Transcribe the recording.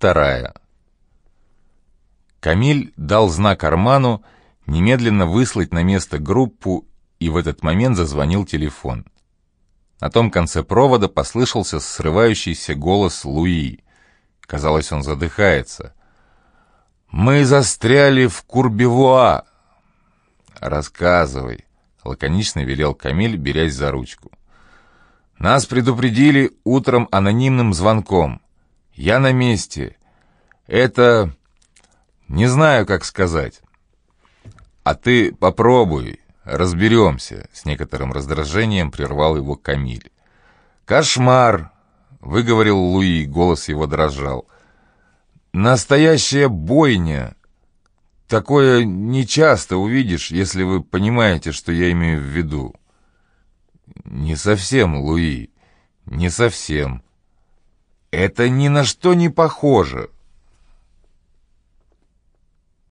вторая. Камиль дал знак Арману немедленно выслать на место группу, и в этот момент зазвонил телефон. На том конце провода послышался срывающийся голос Луи. Казалось, он задыхается. «Мы застряли в Курбевуа!» «Рассказывай», — лаконично велел Камиль, берясь за ручку. «Нас предупредили утром анонимным звонком. Я на месте. Это... не знаю, как сказать. А ты попробуй, разберемся», — с некоторым раздражением прервал его Камиль. «Кошмар!» — выговорил Луи, голос его дрожал. «Настоящая бойня! Такое нечасто увидишь, если вы понимаете, что я имею в виду». «Не совсем, Луи, не совсем». «Это ни на что не похоже.